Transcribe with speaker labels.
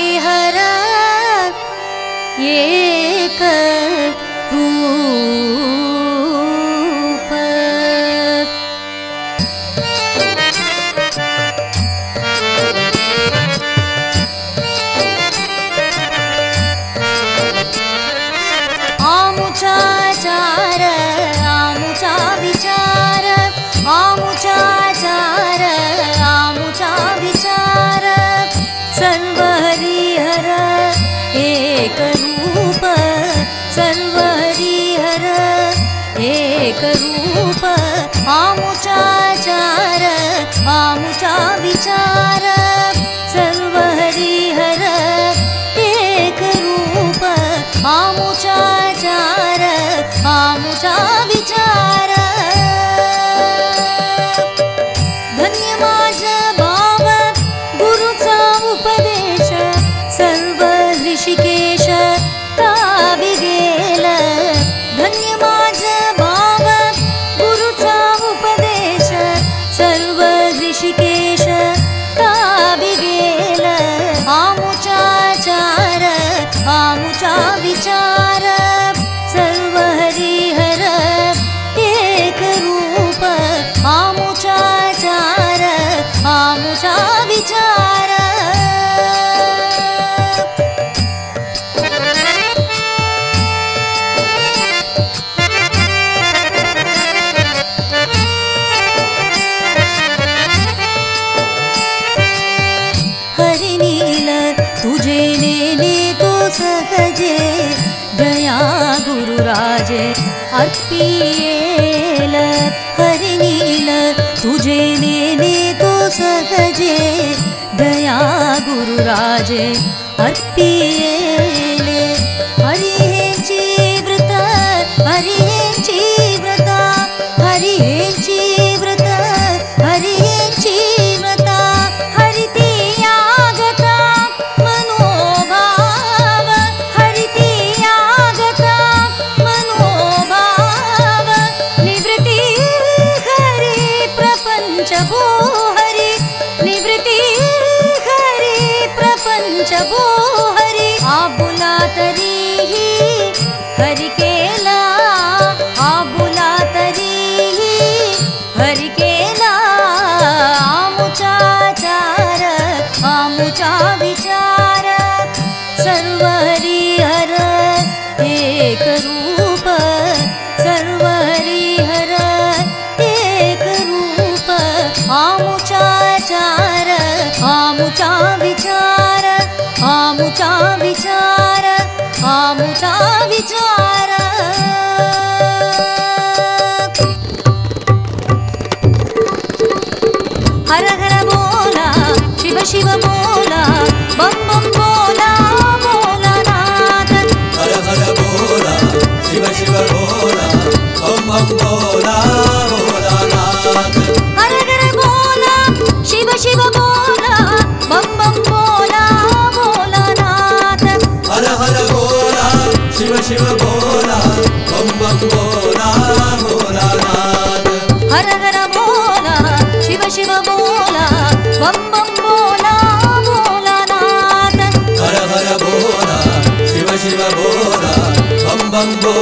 Speaker 1: हरिहर एक रूप एक रूप आमुचा चार आमुचा विचार सर्व हरिहर एक रूप आमुचा चार आमुचा विचार दया गुरुराजे अर्पियेल हरिनील तुझे नेने तो सहजे दया गुरुराजे अर्पियेले भो हरि आबुला तरीही हरि केला। आबुला तरीही हरि केला। आमुचा चार आमुचा विचार। सर्व हरिहर एक रूप। सर्व हरिहर शिव शिव बोला बम बम बोला बोला नाथ
Speaker 2: हर हर बोला शिव शिव बोला बम बम बोला
Speaker 1: बोला बम